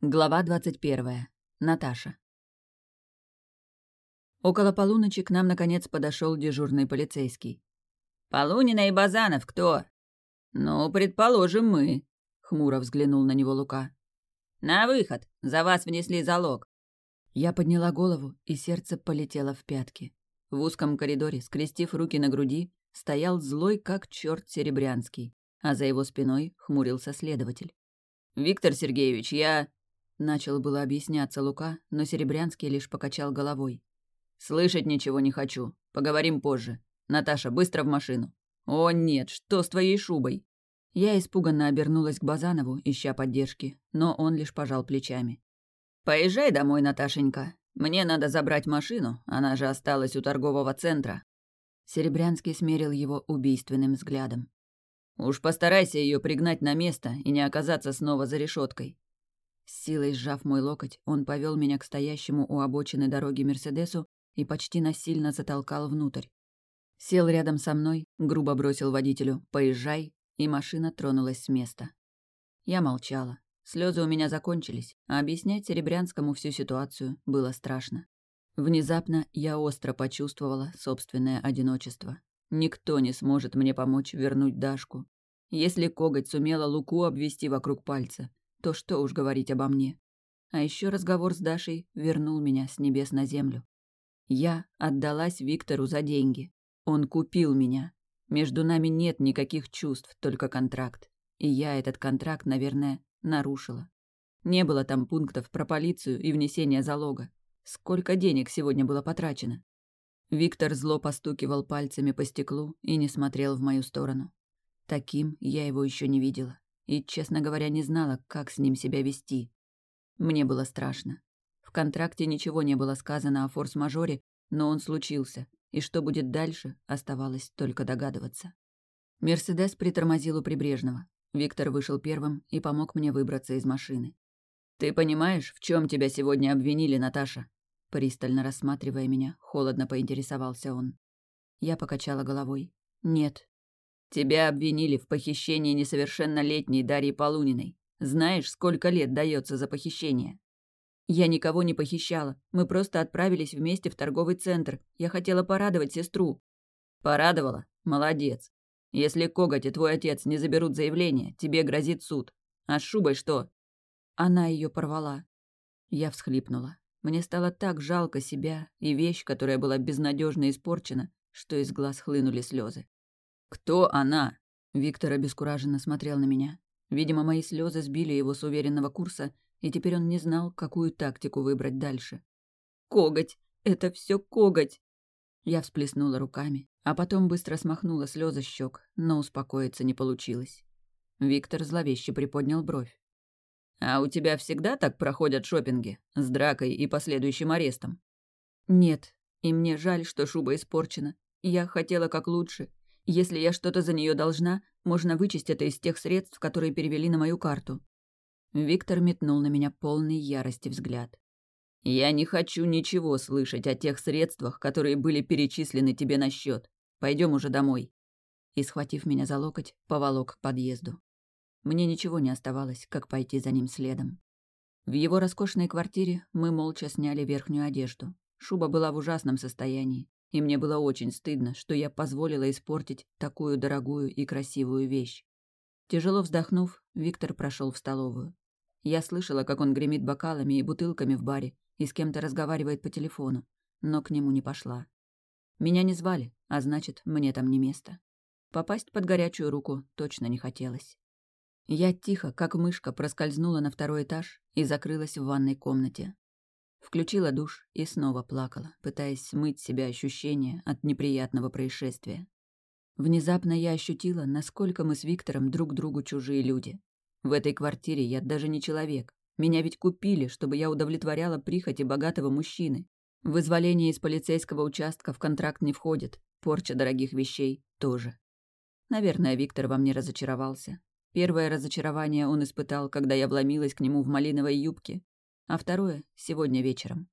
Глава двадцать первая. Наташа. Около полуночи к нам, наконец, подошел дежурный полицейский. «Полунина и Базанов кто?» «Ну, предположим, мы», — хмуро взглянул на него Лука. «На выход! За вас внесли залог!» Я подняла голову, и сердце полетело в пятки. В узком коридоре, скрестив руки на груди, стоял злой, как черт Серебрянский, а за его спиной хмурился следователь. «Виктор Сергеевич, я...» Начал было объясняться Лука, но Серебрянский лишь покачал головой. «Слышать ничего не хочу. Поговорим позже. Наташа, быстро в машину». «О, нет, что с твоей шубой?» Я испуганно обернулась к Базанову, ища поддержки, но он лишь пожал плечами. «Поезжай домой, Наташенька. Мне надо забрать машину, она же осталась у торгового центра». Серебрянский смерил его убийственным взглядом. «Уж постарайся ее пригнать на место и не оказаться снова за решеткой. С силой сжав мой локоть, он повел меня к стоящему у обочины дороги Мерседесу и почти насильно затолкал внутрь. Сел рядом со мной, грубо бросил водителю «Поезжай», и машина тронулась с места. Я молчала. Слезы у меня закончились, а объяснять Серебрянскому всю ситуацию было страшно. Внезапно я остро почувствовала собственное одиночество. Никто не сможет мне помочь вернуть Дашку. Если коготь сумела Луку обвести вокруг пальца, то что уж говорить обо мне. А еще разговор с Дашей вернул меня с небес на землю. Я отдалась Виктору за деньги. Он купил меня. Между нами нет никаких чувств, только контракт. И я этот контракт, наверное, нарушила. Не было там пунктов про полицию и внесение залога. Сколько денег сегодня было потрачено? Виктор зло постукивал пальцами по стеклу и не смотрел в мою сторону. Таким я его еще не видела и, честно говоря, не знала, как с ним себя вести. Мне было страшно. В контракте ничего не было сказано о форс-мажоре, но он случился, и что будет дальше, оставалось только догадываться. Мерседес притормозил у прибрежного. Виктор вышел первым и помог мне выбраться из машины. «Ты понимаешь, в чем тебя сегодня обвинили, Наташа?» Пристально рассматривая меня, холодно поинтересовался он. Я покачала головой. «Нет, Тебя обвинили в похищении несовершеннолетней Дарьи Полуниной. Знаешь, сколько лет дается за похищение? Я никого не похищала. Мы просто отправились вместе в торговый центр. Я хотела порадовать сестру. Порадовала? Молодец. Если Коготь и твой отец не заберут заявление, тебе грозит суд. А с шубой что? Она ее порвала. Я всхлипнула. Мне стало так жалко себя и вещь, которая была безнадежно испорчена, что из глаз хлынули слезы. «Кто она?» Виктор обескураженно смотрел на меня. Видимо, мои слезы сбили его с уверенного курса, и теперь он не знал, какую тактику выбрать дальше. «Коготь! Это все коготь!» Я всплеснула руками, а потом быстро смахнула слезы щек, но успокоиться не получилось. Виктор зловеще приподнял бровь. «А у тебя всегда так проходят шопинги С дракой и последующим арестом?» «Нет, и мне жаль, что шуба испорчена. Я хотела как лучше, если я что-то за нее должна, можно вычесть это из тех средств, которые перевели на мою карту». Виктор метнул на меня полный ярости взгляд. «Я не хочу ничего слышать о тех средствах, которые были перечислены тебе на счет. Пойдем уже домой». И, схватив меня за локоть, поволок к подъезду. Мне ничего не оставалось, как пойти за ним следом. В его роскошной квартире мы молча сняли верхнюю одежду. Шуба была в ужасном состоянии и мне было очень стыдно, что я позволила испортить такую дорогую и красивую вещь. Тяжело вздохнув, Виктор прошел в столовую. Я слышала, как он гремит бокалами и бутылками в баре и с кем-то разговаривает по телефону, но к нему не пошла. Меня не звали, а значит, мне там не место. Попасть под горячую руку точно не хотелось. Я тихо, как мышка, проскользнула на второй этаж и закрылась в ванной комнате. Включила душ и снова плакала, пытаясь смыть себя ощущения от неприятного происшествия. Внезапно я ощутила, насколько мы с Виктором друг другу чужие люди. В этой квартире я даже не человек. Меня ведь купили, чтобы я удовлетворяла прихоти богатого мужчины. Вызволение из полицейского участка в контракт не входит, порча дорогих вещей тоже. Наверное, Виктор во мне разочаровался. Первое разочарование он испытал, когда я вломилась к нему в малиновой юбке а второе — сегодня вечером.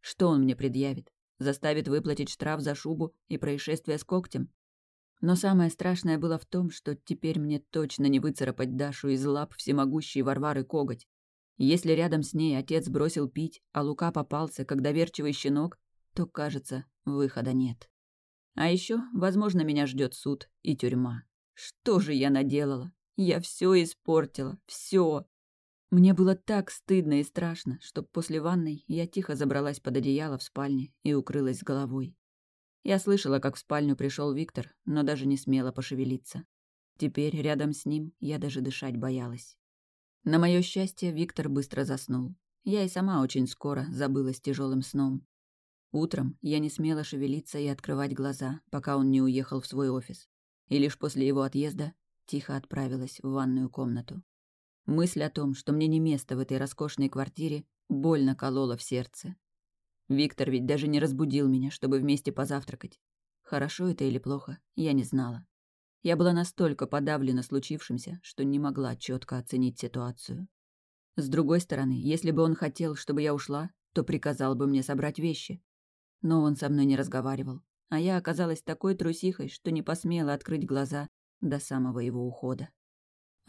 Что он мне предъявит? Заставит выплатить штраф за шубу и происшествие с когтем? Но самое страшное было в том, что теперь мне точно не выцарапать Дашу из лап всемогущей Варвары коготь. Если рядом с ней отец бросил пить, а Лука попался, как доверчивый щенок, то, кажется, выхода нет. А еще, возможно, меня ждет суд и тюрьма. Что же я наделала? Я все испортила, все. Мне было так стыдно и страшно, что после ванной я тихо забралась под одеяло в спальне и укрылась головой. Я слышала, как в спальню пришел Виктор, но даже не смела пошевелиться. Теперь рядом с ним я даже дышать боялась. На мое счастье, Виктор быстро заснул. Я и сама очень скоро забылась тяжелым сном. Утром я не смела шевелиться и открывать глаза, пока он не уехал в свой офис. И лишь после его отъезда тихо отправилась в ванную комнату. Мысль о том, что мне не место в этой роскошной квартире, больно колола в сердце. Виктор ведь даже не разбудил меня, чтобы вместе позавтракать. Хорошо это или плохо, я не знала. Я была настолько подавлена случившимся, что не могла четко оценить ситуацию. С другой стороны, если бы он хотел, чтобы я ушла, то приказал бы мне собрать вещи. Но он со мной не разговаривал, а я оказалась такой трусихой, что не посмела открыть глаза до самого его ухода.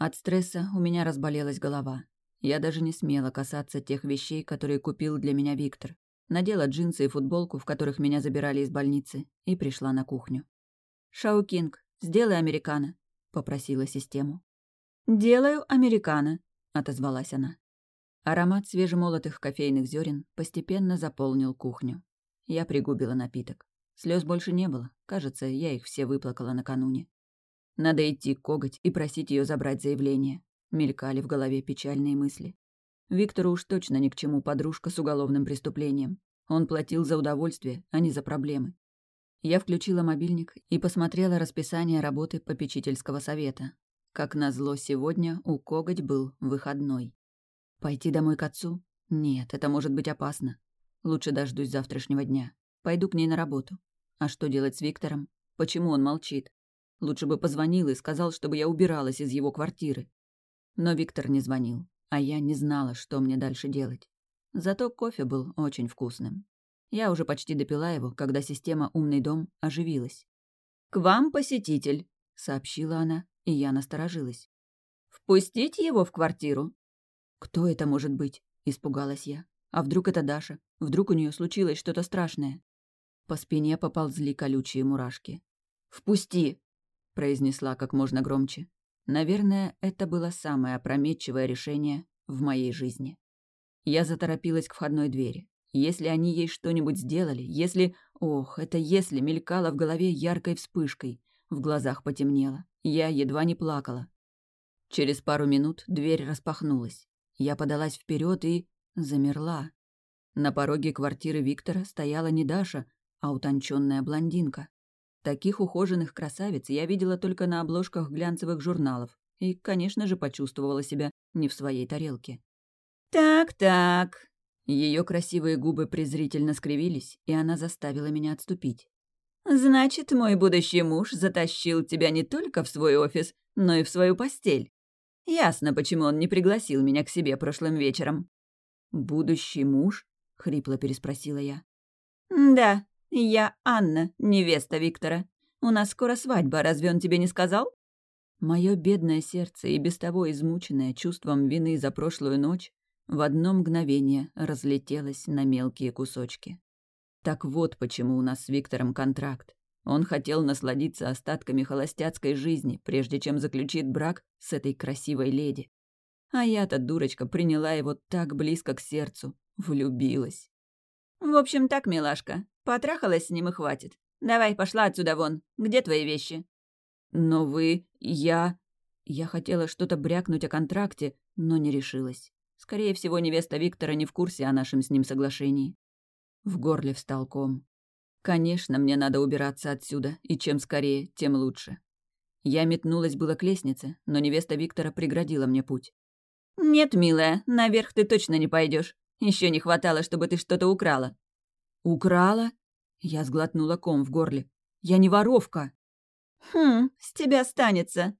От стресса у меня разболелась голова. Я даже не смела касаться тех вещей, которые купил для меня Виктор. Надела джинсы и футболку, в которых меня забирали из больницы, и пришла на кухню. «Шаукинг, «Сделай американо», — попросила систему. «Делаю американо», — отозвалась она. Аромат свежемолотых кофейных зерен постепенно заполнил кухню. Я пригубила напиток. Слез больше не было. Кажется, я их все выплакала накануне. Надо идти к коготь и просить ее забрать заявление. Мелькали в голове печальные мысли. Виктору уж точно ни к чему подружка с уголовным преступлением. Он платил за удовольствие, а не за проблемы. Я включила мобильник и посмотрела расписание работы попечительского совета. Как назло, сегодня у Коготь был выходной. Пойти домой к отцу? Нет, это может быть опасно. Лучше дождусь завтрашнего дня. Пойду к ней на работу. А что делать с Виктором? Почему он молчит? Лучше бы позвонил и сказал, чтобы я убиралась из его квартиры. Но Виктор не звонил, а я не знала, что мне дальше делать. Зато кофе был очень вкусным. Я уже почти допила его, когда система «Умный дом» оживилась. «К вам посетитель», — сообщила она, и я насторожилась. «Впустить его в квартиру?» «Кто это может быть?» — испугалась я. «А вдруг это Даша? Вдруг у нее случилось что-то страшное?» По спине поползли колючие мурашки. «Впусти!» — произнесла как можно громче. Наверное, это было самое опрометчивое решение в моей жизни. Я заторопилась к входной двери. Если они ей что-нибудь сделали, если... Ох, это если мелькало в голове яркой вспышкой. В глазах потемнело. Я едва не плакала. Через пару минут дверь распахнулась. Я подалась вперед и... замерла. На пороге квартиры Виктора стояла не Даша, а утонченная блондинка. Таких ухоженных красавиц я видела только на обложках глянцевых журналов и, конечно же, почувствовала себя не в своей тарелке. «Так-так», ее красивые губы презрительно скривились, и она заставила меня отступить. «Значит, мой будущий муж затащил тебя не только в свой офис, но и в свою постель. Ясно, почему он не пригласил меня к себе прошлым вечером». «Будущий муж?» — хрипло переспросила я. «Да, я Анна, невеста Виктора. У нас скоро свадьба, разве он тебе не сказал?» Мое бедное сердце, и без того измученное чувством вины за прошлую ночь, в одно мгновение разлетелась на мелкие кусочки. Так вот почему у нас с Виктором контракт. Он хотел насладиться остатками холостяцкой жизни, прежде чем заключит брак с этой красивой леди. А я-то, дурочка, приняла его так близко к сердцу, влюбилась. «В общем так, милашка, потрахалась с ним и хватит. Давай, пошла отсюда вон. Где твои вещи?» «Но вы... я...» Я хотела что-то брякнуть о контракте, но не решилась. Скорее всего, невеста Виктора не в курсе о нашем с ним соглашении. В горле встал ком. Конечно, мне надо убираться отсюда, и чем скорее, тем лучше. Я метнулась было к лестнице, но невеста Виктора преградила мне путь. «Нет, милая, наверх ты точно не пойдешь. Еще не хватало, чтобы ты что-то украла». «Украла?» Я сглотнула ком в горле. «Я не воровка». «Хм, с тебя станется»,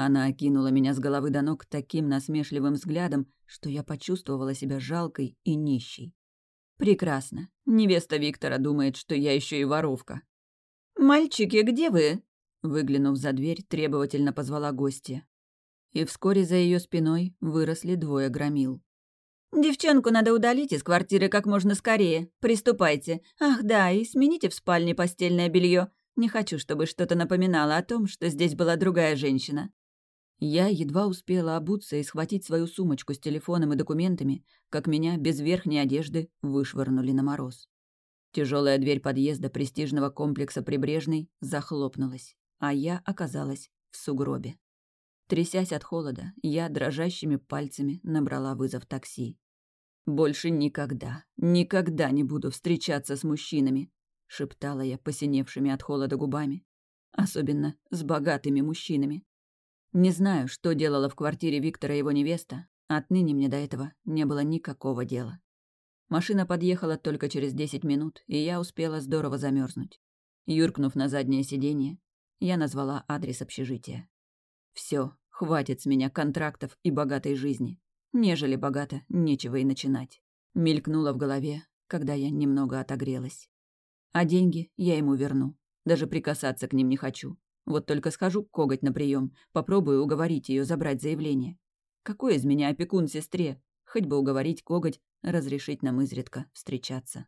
она окинула меня с головы до ног таким насмешливым взглядом, что я почувствовала себя жалкой и нищей. «Прекрасно. Невеста Виктора думает, что я еще и воровка». «Мальчики, где вы?» Выглянув за дверь, требовательно позвала гостья. И вскоре за ее спиной выросли двое громил. Девчонку надо удалить из квартиры как можно скорее. Приступайте. Ах да, и смените в спальне постельное белье. Не хочу, чтобы что-то напоминало о том, что здесь была другая женщина». Я едва успела обуться и схватить свою сумочку с телефоном и документами, как меня без верхней одежды вышвырнули на мороз. Тяжелая дверь подъезда престижного комплекса «Прибрежный» захлопнулась, а я оказалась в сугробе. Трясясь от холода, я дрожащими пальцами набрала вызов такси. «Больше никогда, никогда не буду встречаться с мужчинами», — шептала я посиневшими от холода губами. Особенно с богатыми мужчинами. Не знаю, что делала в квартире Виктора его невеста. Отныне мне до этого не было никакого дела. Машина подъехала только через десять минут, и я успела здорово замерзнуть. Юркнув на заднее сиденье, я назвала адрес общежития. Все, хватит с меня контрактов и богатой жизни. Нежели богато, нечего и начинать. Мелькнуло в голове, когда я немного отогрелась. А деньги я ему верну. Даже прикасаться к ним не хочу. Вот только схожу коготь на прием, попробую уговорить ее забрать заявление. Какой из меня опекун сестре? Хоть бы уговорить коготь разрешить нам изредка встречаться.